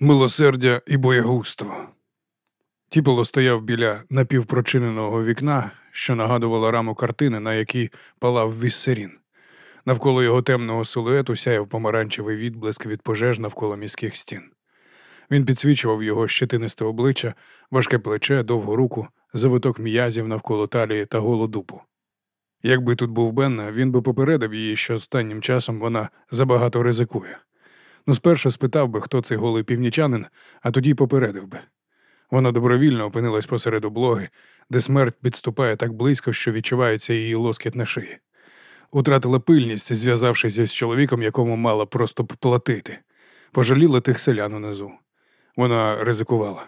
Милосердя і боягузтво. Тіполо стояв біля напівпрочиненого вікна, що нагадувало раму картини, на якій палав віссерін. Навколо його темного силуету сяяв помаранчевий відблиск від пожеж навколо міських стін. Він підсвічував його щетинисте обличчя, важке плече, довгу руку, завиток м'язів навколо талії та голу дупу. Якби тут був Бенна, він би попередив її, що останнім часом вона забагато ризикує. Ну, спершу спитав би, хто цей голий північанин, а тоді попередив би. Вона добровільно опинилась посеред облоги, де смерть підступає так близько, що відчувається її лоскіт на шиї. Утратила пильність, зв'язавшись з чоловіком, якому мала просто б платити. Пожаліла тих селян унизу. Вона ризикувала.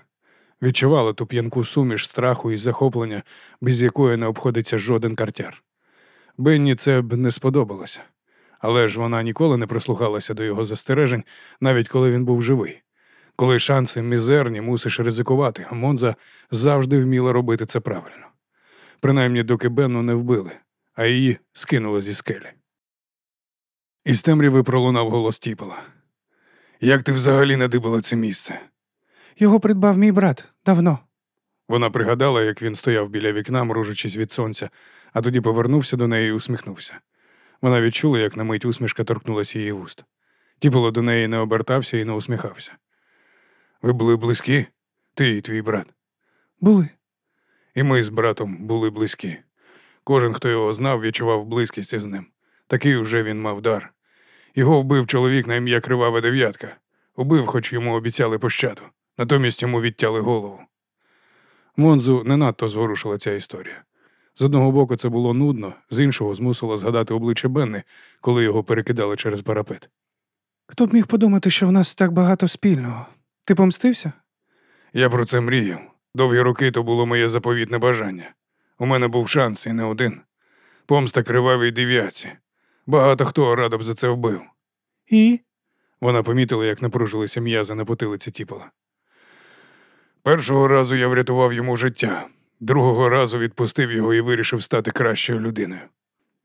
Відчувала ту п'янку суміш страху і захоплення, без якої не обходиться жоден картяр. Бенні це б не сподобалося, але ж вона ніколи не прислухалася до його застережень, навіть коли він був живий. Коли шанси мізерні, мусиш ризикувати, а Монза завжди вміла робити це правильно. Принаймні, доки Бенну не вбили, а її скинули зі скелі. Із темряви пролунав голос Тіпела. Як ти взагалі надибала це місце? Його придбав мій брат давно. Вона пригадала, як він стояв біля вікна, мружачись від сонця, а тоді повернувся до неї і усміхнувся. Вона відчула, як на мить усмішка торкнулася її вуст. Тіпало до неї не обертався і не усміхався. Ви були близькі? Ти і твій брат. Були. І ми з братом були близькі. Кожен, хто його знав, відчував близькість із ним. Такий уже він мав дар. Його вбив чоловік на ім'я Кривава Дев'ятка. Убив, хоч йому обіцяли пощаду. Натомість йому відтяли голову. Монзу не надто зворушила ця історія. З одного боку, це було нудно, з іншого змусило згадати обличчя Бенни, коли його перекидали через парапет. Хто б міг подумати, що в нас так багато спільного? Ти помстився? Я про це мріяв. Довгі роки то було моє заповітне бажання. У мене був шанс і не один. Помста кривавій дев'ятці. Багато хто радо б за це вбив. І? Вона помітила, як напружилися м'язи на потилиці тіпала. Першого разу я врятував йому життя, другого разу відпустив його і вирішив стати кращою людиною.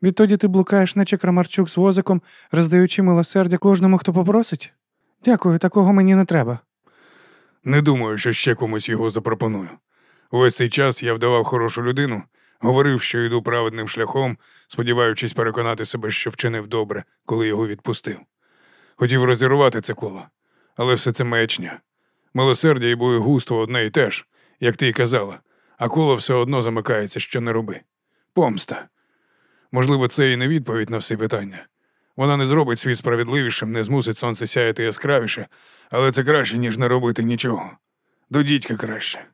Відтоді ти блукаєш, наче Крамарчук з возиком, роздаючи милосердя кожному, хто попросить? Дякую, такого мені не треба. Не думаю, що ще комусь його запропоную. Увесь цей час я вдавав хорошу людину, говорив, що йду праведним шляхом, сподіваючись переконати себе, що вчинив добре, коли його відпустив. Хотів розірвати це коло, але все це маячня. Милосердя і боєгусто одне і те ж, як ти й казала, а коло все одно замикається, що не роби. Помста. Можливо, це і не відповідь на всі питання. Вона не зробить світ справедливішим, не змусить сонце сяяти яскравіше, але це краще, ніж не робити нічого. До дідька краще.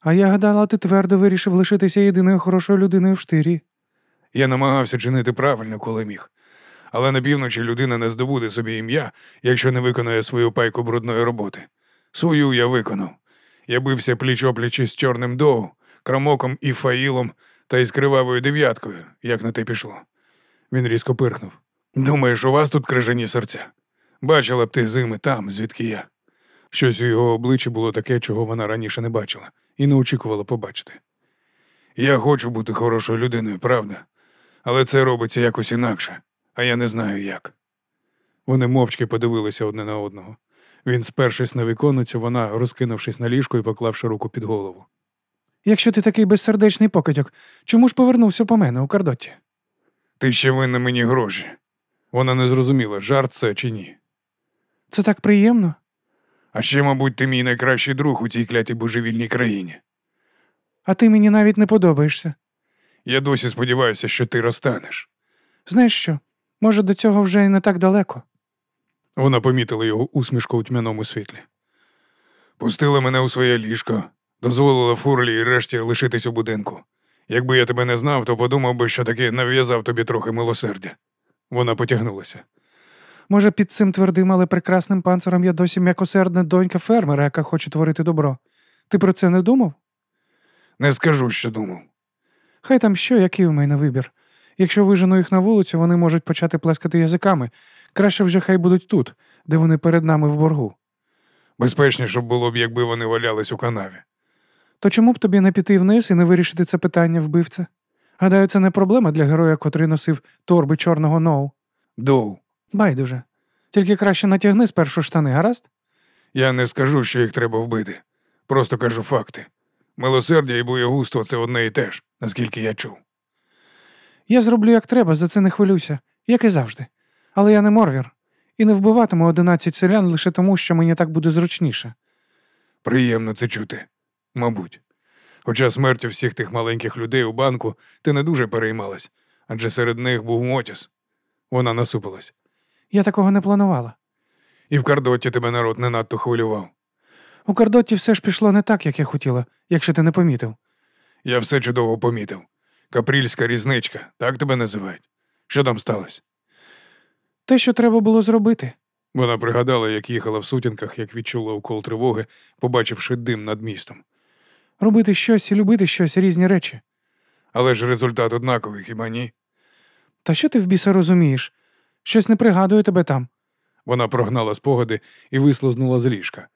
А я гадала, ти твердо вирішив лишитися єдиною хорошою людиною в штирі. Я намагався чинити правильно, коли міг. Але на півночі людина не здобуде собі ім'я, якщо не виконує свою пайку брудної роботи. Свою я виконав. Я бився пліч опліч із чорним доу, крамоком і фаїлом та із кривавою дев'яткою, як на те пішло. Він різко пирхнув. Думаєш, у вас тут крижані серця? Бачила б ти зими там, звідки я. Щось у його обличчі було таке, чого вона раніше не бачила, і не очікувала побачити. Я хочу бути хорошою людиною, правда, але це робиться якось інакше, а я не знаю як. Вони мовчки подивилися одне на одного. Він, спершись на віконницю, вона, розкинувшись на ліжко і поклавши руку під голову. Якщо ти такий безсердечний покидьок, чому ж повернувся по мене у Кардоті? Ти ще винна мені гроші. Вона не зрозуміла, жарт це чи ні. Це так приємно. А ще, мабуть, ти мій найкращий друг у цій клятій божевільній країні. А ти мені навіть не подобаєшся. Я досі сподіваюся, що ти розтанеш. Знаєш що? Може, до цього вже й не так далеко. Вона помітила його усмішку у тьмяному світлі. Пустила мене у своє ліжко, дозволила фурлі і решті лишитись у будинку. Якби я тебе не знав, то подумав би, що таки нав'язав тобі трохи милосердя. Вона потягнулася. Може, під цим твердим, але прекрасним панциром я досі м'якосердна донька фермера, яка хоче творити добро. Ти про це не думав? Не скажу, що думав. Хай там що, який у мене вибір. Якщо вижену їх на вулицю, вони можуть почати плескати язиками. Краще вже хай будуть тут, де вони перед нами в боргу. Безпечніше було б, якби вони валялись у канаві. То чому б тобі не піти вниз і не вирішити це питання вбивця? Гадаю, це не проблема для героя, котрий носив торби чорного ноу. Доу. Байдуже. Тільки краще натягни спершу штани, гаразд? Я не скажу, що їх треба вбити. Просто кажу факти. Милосердя і боєгуство це одне і те ж, наскільки я чув. Я зроблю як треба, за це не хвилюйся, як і завжди. Але я не морвір. І не вбиватиму одинадцять селян лише тому, що мені так буде зручніше. Приємно це чути, мабуть. Хоча смертю всіх тих маленьких людей у банку ти не дуже переймалась, адже серед них був Мотіс. Вона насупилась. Я такого не планувала. І в Кардоті тебе народ не надто хвилював. У Кардоті все ж пішло не так, як я хотіла, якщо ти не помітив. Я все чудово помітив. Капрільська різничка, так тебе називають. Що там сталося? Те, що треба було зробити. Вона пригадала, як їхала в сутінках, як відчула укол тривоги, побачивши дим над містом. Робити щось і любити щось різні речі. Але ж результат однаковий, хіба ні? Та що ти в біса розумієш? Щось не пригадую тебе там. Вона прогнала спогади і вислизнула з ліжка.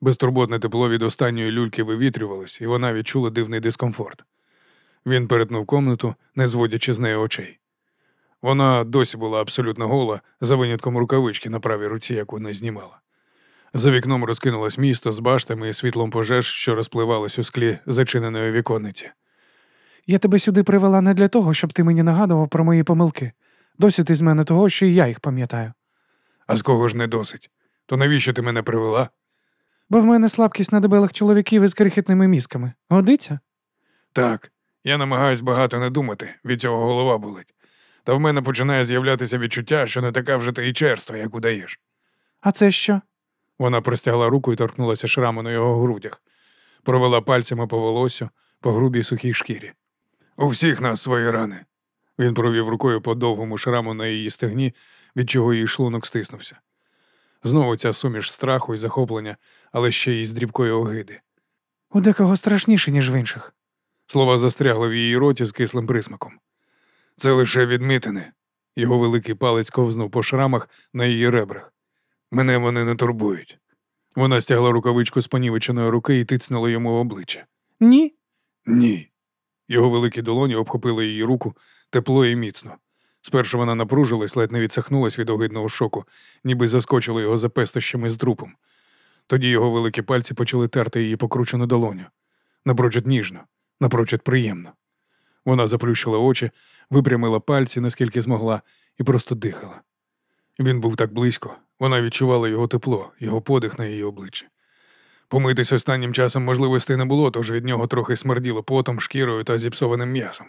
Безтурботне тепло від останньої люльки вивітрювалось, і вона відчула дивний дискомфорт. Він перетнув комнату, не зводячи з неї очей. Вона досі була абсолютно гола, за винятком рукавички на правій руці, яку не знімала. За вікном розкинулось місто з баштами і світлом пожеж, що розпливалось у склі зачиненої віконниці. Я тебе сюди привела не для того, щоб ти мені нагадував про мої помилки. Досить із мене того, що і я їх пам'ятаю. А з кого ж не досить? То навіщо ти мене привела? Бо в мене слабкість на дебелих чоловіків із крихітними мізками. Годиться? Так, я намагаюсь багато не думати, від цього голова болить. Та в мене починає з'являтися відчуття, що не така вже ти і черства, як удаєш. А це що? Вона простягла руку і торкнулася шраму на його грудях, провела пальцями по волосю, по грубій сухій шкірі. У всіх нас свої рани. Він провів рукою по довгому шраму на її стегні, від чого її шлунок стиснувся. Знову ця суміш страху і захоплення, але ще й з дрібкої огиди. У декого страшніше, ніж в інших. Слова застрягли в її роті з кислим присмаком. Це лише відмітини. Його великий палець ковзнув по шрамах на її ребрах. Мене вони не турбують. Вона стягла рукавичку з понівеченої руки і тицнула йому в обличчя. Ні? Ні. Його великі долоні обхопили її руку тепло і міцно. Спершу вона напружилась, ледь не відсахнулась від огидного шоку, ніби заскочила його за пестощами з трупом. Тоді його великі пальці почали терти її покручену долоню. Напрочуд ніжно, напрочуд приємно. Вона заплющила очі, випрямила пальці, наскільки змогла, і просто дихала. Він був так близько, вона відчувала його тепло, його подих на її обличчі. Помитись останнім часом можливостей не було, тож від нього трохи смерділо потом, шкірою та зіпсованим м'ясом.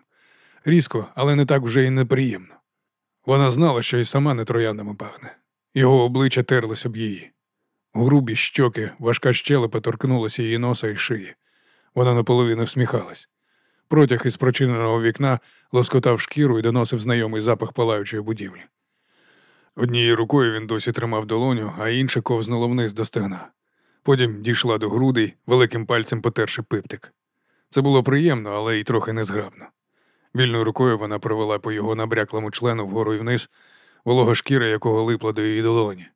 Різко, але не так вже й неприємно. Вона знала, що й сама не трояндами пахне. Його обличчя терлось об її. Грубі щоки, важка щелепа торкнулася її носа і шиї. Вона наполовину всміхалась. Протяг із прочиненого вікна лоскотав шкіру і доносив знайомий запах палаючої будівлі. Однією рукою він досі тримав долоню, а інша ковзнула вниз до стегна. Потім дійшла до грудей, великим пальцем потерши пиптик. Це було приємно, але й трохи незграбно. Вільною рукою вона провела по його набряклому члену вгору і вниз, волога шкіра якого липла до її долоні.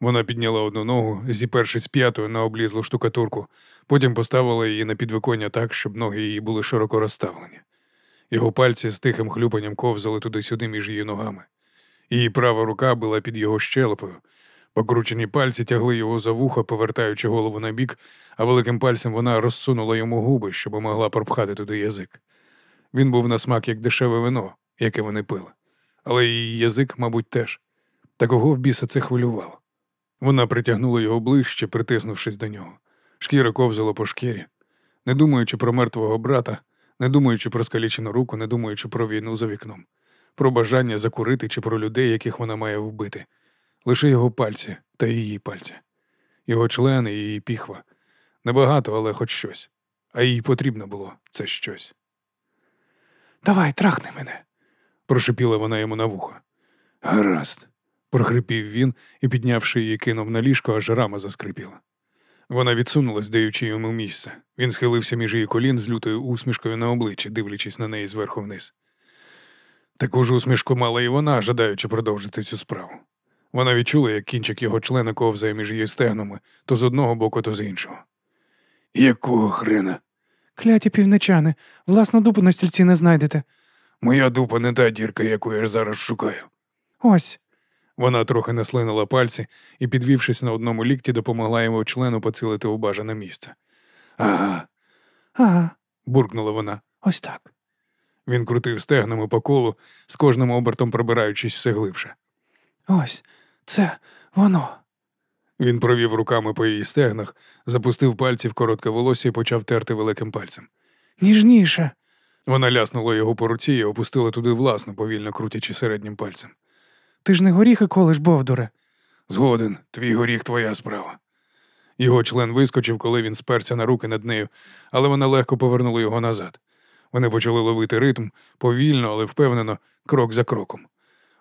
Вона підняла одну ногу, зіпершись п'ятою на облізлу штукатурку, потім поставила її на підвиконня так, щоб ноги її були широко розставлені. Його пальці з тихим хлюпанням ковзали туди-сюди між її ногами. Її права рука була під його щелепою. Покручені пальці тягли його за вухо, повертаючи голову на бік, а великим пальцем вона розсунула йому губи, щоб могла пропхати туди язик. Він був на смак як дешеве вино, яке вони пили. Але її язик, мабуть, теж. Та кого в біса це хвилювало? Вона притягнула його ближче, притиснувшись до нього. Шкіра ковзала по шкірі, не думаючи про мертвого брата, не думаючи про скалічену руку, не думаючи про війну за вікном, про бажання закурити чи про людей, яких вона має вбити. Лише його пальці та її пальці, його члени і її піхва. Небагато, але хоч щось. А їй потрібно було це щось. Давай, трахни мене. прошипіла вона йому на вухо. Гаразд, прохрипів він і, піднявши її, кинув на ліжко, аж рама заскрипіла. Вона відсунулась, даючи йому місце. Він схилився між її колін з лютою усмішкою на обличчі, дивлячись на неї зверху вниз. Таку ж усмішку мала і вона, жадаючи продовжити цю справу. Вона відчула, як кінчик його члена ковзає між її стегнами, то з одного боку, то з іншого. Якого хрена? Кляті півничани, власну дупу на стільці не знайдете. Моя дупа не та дірка, яку я зараз шукаю. Ось. Вона трохи наслинила пальці і, підвівшись на одному лікті, допомогла йому члену поцілити у бажане місце. Ага, Ага, буркнула вона. ось так. Він крутив стегнами по колу, з кожним обертом пробираючись все глибше. Ось, це воно. Він провів руками по її стегнах, запустив пальці в коротке волосся і почав терти великим пальцем. Ніжніше. Вона ляснула його по руці і опустила туди власну, повільно крутячи середнім пальцем. Ти ж не горіхи колиш, Бовдуре. Згоден, твій горіх твоя справа. Його член вискочив, коли він сперся на руки над нею, але вона легко повернула його назад. Вони почали ловити ритм повільно, але впевнено, крок за кроком.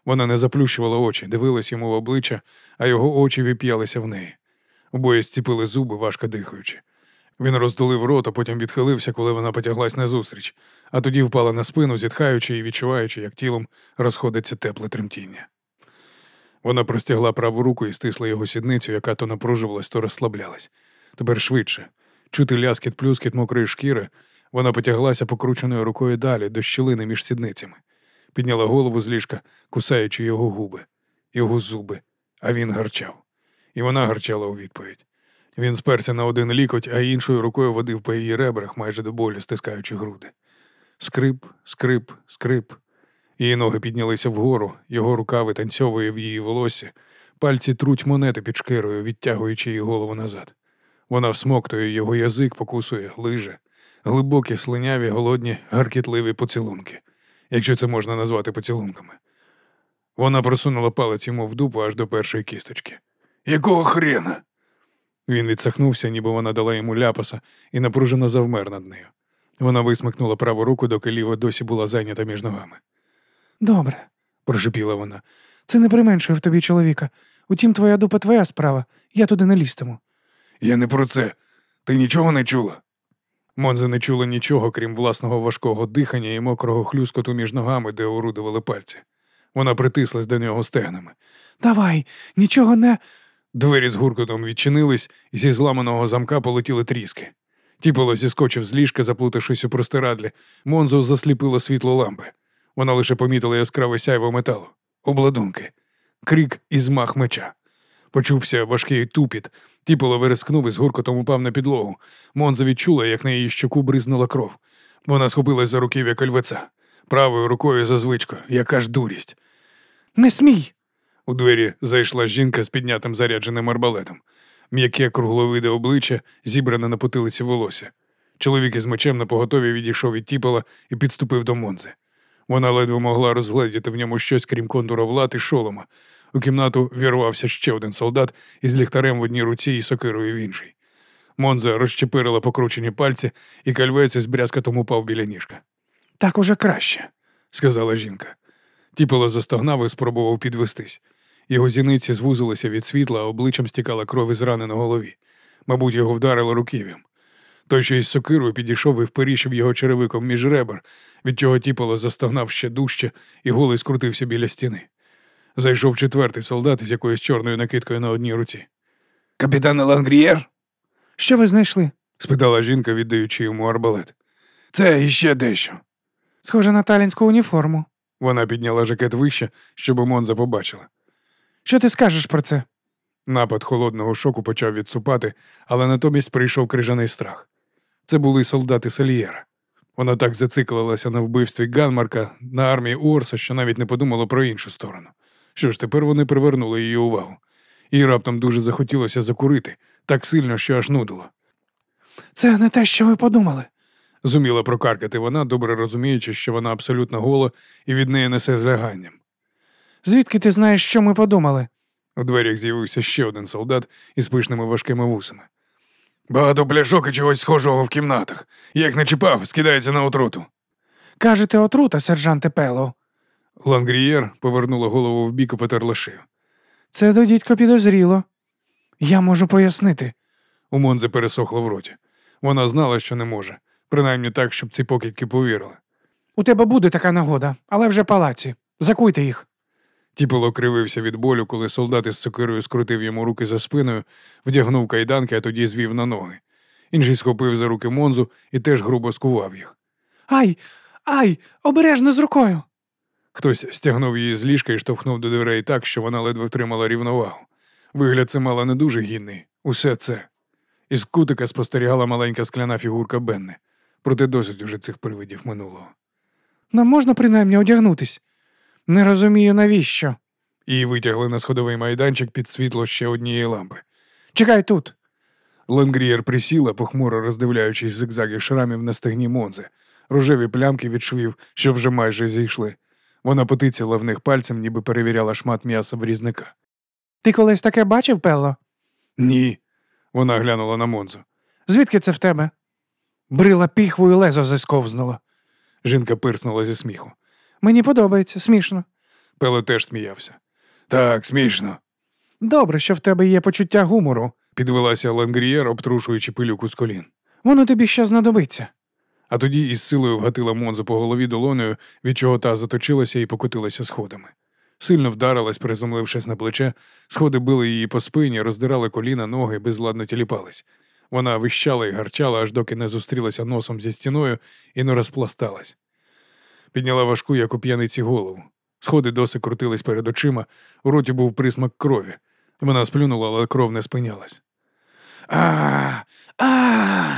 Вона не заплющувала очі, дивилась йому в обличчя, а його очі віп'ялися в неї. Обоє зціпили зуби, важко дихаючи. Він роздулив рот, а потім відхилився, коли вона потяглась назустріч, а тоді впала на спину, зітхаючи і відчуваючи, як тілом розходиться тепле тремтіння. Вона простягла праву руку і стисла його сідницю, яка то напружувалась, то розслаблялась. Тепер швидше. Чути ляскіт плюскіт мокрої шкіри, вона потяглася покрученою рукою далі, до щілини між сідницями. Підняла голову з ліжка, кусаючи його губи, його зуби, а він гарчав. І вона гарчала у відповідь. Він сперся на один лікоть, а іншою рукою водив по її ребрах, майже до болю стискаючи груди. Скрип, скрип, скрип. Її ноги піднялися вгору, його рука витанцьовує в її волосі, пальці труть монети під шкирою, відтягуючи її голову назад. Вона всмоктує його язик, покусує, лиже, глибокі, слиняві, голодні, гаркітливі поцілунки, якщо це можна назвати поцілунками. Вона просунула палець йому в дупу аж до першої кісточки. Якого хрена? Він відсахнувся, ніби вона дала йому ляпаса, і напружено завмер над нею. Вона висмикнула праву руку, доки ліва досі була зайнята між ногами. Добре. Прошепіла вона. Це не применшує в тобі чоловіка. Утім, твоя дупа твоя справа. Я туди не лізтиму. Я не про це. Ти нічого не чула? Монза не чула нічого, крім власного важкого дихання і мокрого хлюскоту між ногами, де орудували пальці. Вона притислась до нього стегнами. Давай, нічого не. Двері з гуркотом відчинились, і зі зламаного замка полетіли тріски. Тіполо зіскочив з ліжка, заплутавшись у простирадлі. Монзу засліпило світло лампи. Вона лише помітила яскраве сяйво металу, обладунки, крик і змах меча. Почувся важкий тупіт. Тіполо вирискнув і з гуркотом упав на підлогу. Монза відчула, як на її щоку бризнула кров. Вона схопилась за руків'я кольвеца. Правою рукою за звичкою, яка ж дурість. Не смій! У двері зайшла жінка з піднятим зарядженим арбалетом. М'яке кругловиде обличчя, зібране на потилиці волосся. Чоловік із мечем на поготові відійшов від тіпола і підступив до Монзи. Вона ледве могла розгледіти в ньому щось, крім контура влад і шолома. У кімнату вірвався ще один солдат із ліхтарем в одній руці і сокирою в іншій. Монза розчепирила покручені пальці, і кальвець із брязкатом упав біля ніжка. Так уже краще. сказала жінка. Тіполо застогнав і спробував підвестись. Його зіниці звузилися від світла, а обличчям стікала кров із рани на голові. Мабуть, його вдарило руків'ям. Той, що із сокирою підійшов і вперішив його черевиком між ребер, від чого тіполо застогнав ще дужче і голий скрутився біля стіни. Зайшов четвертий солдат із якоюсь чорною накидкою на одній руці. Капітан Лангрієр? Що ви знайшли? спитала жінка, віддаючи йому арбалет. Це іще дещо. Схоже на талінську уніформу. Вона підняла жакет вище, щоб Монза побачила. Що ти скажеш про це? Напад холодного шоку почав відсупати, але натомість прийшов крижаний страх. Це були солдати Сальєра. Вона так зациклилася на вбивстві Ганмарка на армії Уорса, що навіть не подумала про іншу сторону. Що ж, тепер вони привернули її увагу. Їй раптом дуже захотілося закурити, так сильно, що аж нудило. Це не те, що ви подумали. Зуміла прокаркати вона, добре розуміючи, що вона абсолютно гола і від неї несе зляганням. Звідки ти знаєш, що ми подумали? У дверях з'явився ще один солдат із пишними важкими вусами. Багато пляшок і чогось схожого в кімнатах. Як не чіпав, скидається на отруту. Кажете, отрута, сержанте Пело. Лангрієр повернула голову в бік і потерла шию. Це до дідько підозріло. Я можу пояснити. У Монзи пересохло в роті. Вона знала, що не може, принаймні так, щоб ці покидьки повірили. У тебе буде така нагода, але вже палаці. Закуйте їх. Тіполо кривився від болю, коли солдат із сокирою скрутив йому руки за спиною, вдягнув кайданки, а тоді звів на ноги. Інший схопив за руки Монзу і теж грубо скував їх. Ай, ай, обережно з рукою. Хтось стягнув її з ліжка і штовхнув до дверей так, що вона ледве втримала рівновагу. Вигляд це мала не дуже гідний. Усе це. Із кутика спостерігала маленька скляна фігурка Бенни. Проте досить уже цих привидів минулого. Нам можна принаймні одягнутись? Не розумію, навіщо. Її витягли на сходовий майданчик під світло ще однієї лампи. Чекай тут. Ленгрієр присіла, похмуро роздивляючись зигзаги шрамів на стегні Монзи, рожеві плямки від швів, що вже майже зійшли. Вона потицяла в них пальцем, ніби перевіряла шмат м'яса в різника. Ти колись таке бачив, Пелло? Ні. Вона глянула на Монзу. Звідки це в тебе? Брила піхвою лезо зисковзнуло. Жінка пирснула зі сміху. Мені подобається, смішно. Пело теж сміявся. Так, смішно. Добре, що в тебе є почуття гумору. Підвелася Ленгрієр, обтрушуючи пилюку з колін. Воно тобі ще знадобиться. А тоді із силою вгатила Монзу по голові долоною, від чого та заточилася і покотилася сходами. Сильно вдарилась, приземлившись на плече, сходи били її по спині, роздирали коліна, ноги, безладно тіліпались. Вона вищала і гарчала, аж доки не зустрілася носом зі стіною і не розпласталась. Підняла важку, як у п'яниці, голову. Сходи досі крутились перед очима, у роті був присмак крові. Вона сплюнула, але кров не спинялась. А, а,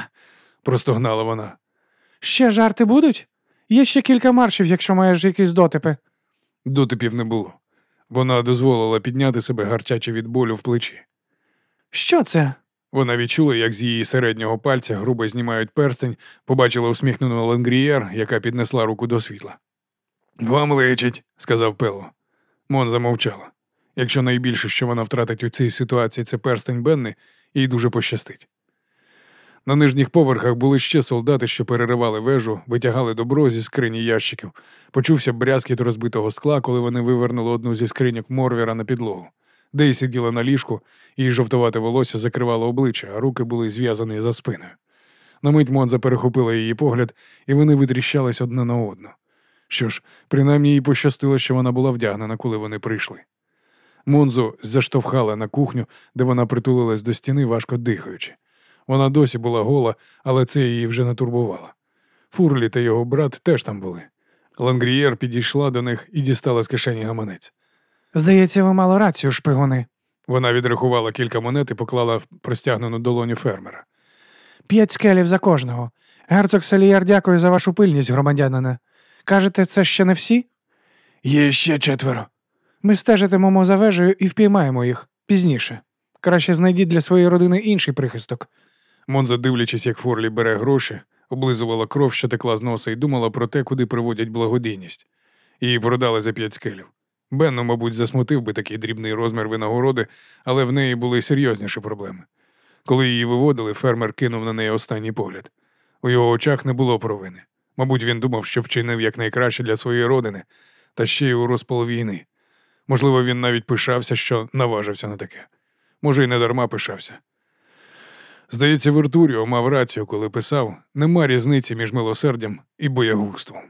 простогнала вона. Ще жарти будуть? Є ще кілька маршів, якщо маєш якісь дотипи. Дотипів не було. Вона дозволила підняти себе гарчачи від болю в плечі. Що це? Вона відчула, як з її середнього пальця грубо знімають перстень, побачила усміхнену Ленгрієр, яка піднесла руку до світла. Вам личить, сказав Пело. Мон замовчала. Якщо найбільше, що вона втратить у цій ситуації, це перстень Бенни, їй дуже пощастить. На нижніх поверхах були ще солдати, що переривали вежу, витягали добро зі скрині ящиків. Почувся брязкіт розбитого скла, коли вони вивернули одну зі скриньок Морвіра на підлогу. Дей сиділа на ліжку, її жовтувате волосся закривало обличчя, а руки були зв'язані за спиною. На мить Монза перехопила її погляд, і вони витріщались одне на одну. Що ж, принаймні їй пощастило, що вона була вдягнена, коли вони прийшли. Монзу заштовхала на кухню, де вона притулилась до стіни, важко дихаючи. Вона досі була гола, але це її вже не турбувало. Фурлі та його брат теж там були. Лангрієр підійшла до них і дістала з кишені гаманець. Здається, ви мало рацію, шпигуни. Вона відрахувала кілька монет і поклала в простягнену долоню фермера. П'ять скелів за кожного. Герцог Селіяр дякую за вашу пильність, громадянине. Кажете, це ще не всі? Є ще четверо. Ми стежитимемо за вежею і впіймаємо їх пізніше. Краще знайдіть для своєї родини інший прихисток. Монза, дивлячись, як Форлі бере гроші, облизувала кров, що текла з носа, і думала про те, куди приводять благодійність. Її продали за п'ять скелів. Бенну, мабуть, засмутив би такий дрібний розмір винагороди, але в неї були серйозніші проблеми. Коли її виводили, фермер кинув на неї останній погляд. У його очах не було провини. Мабуть, він думав, що вчинив якнайкраще для своєї родини, та ще й у розпал війни. Можливо, він навіть пишався, що наважився на таке. Може, й не дарма пишався. Здається, Вертуріо мав рацію, коли писав: нема різниці між милосердям і боягузтвом.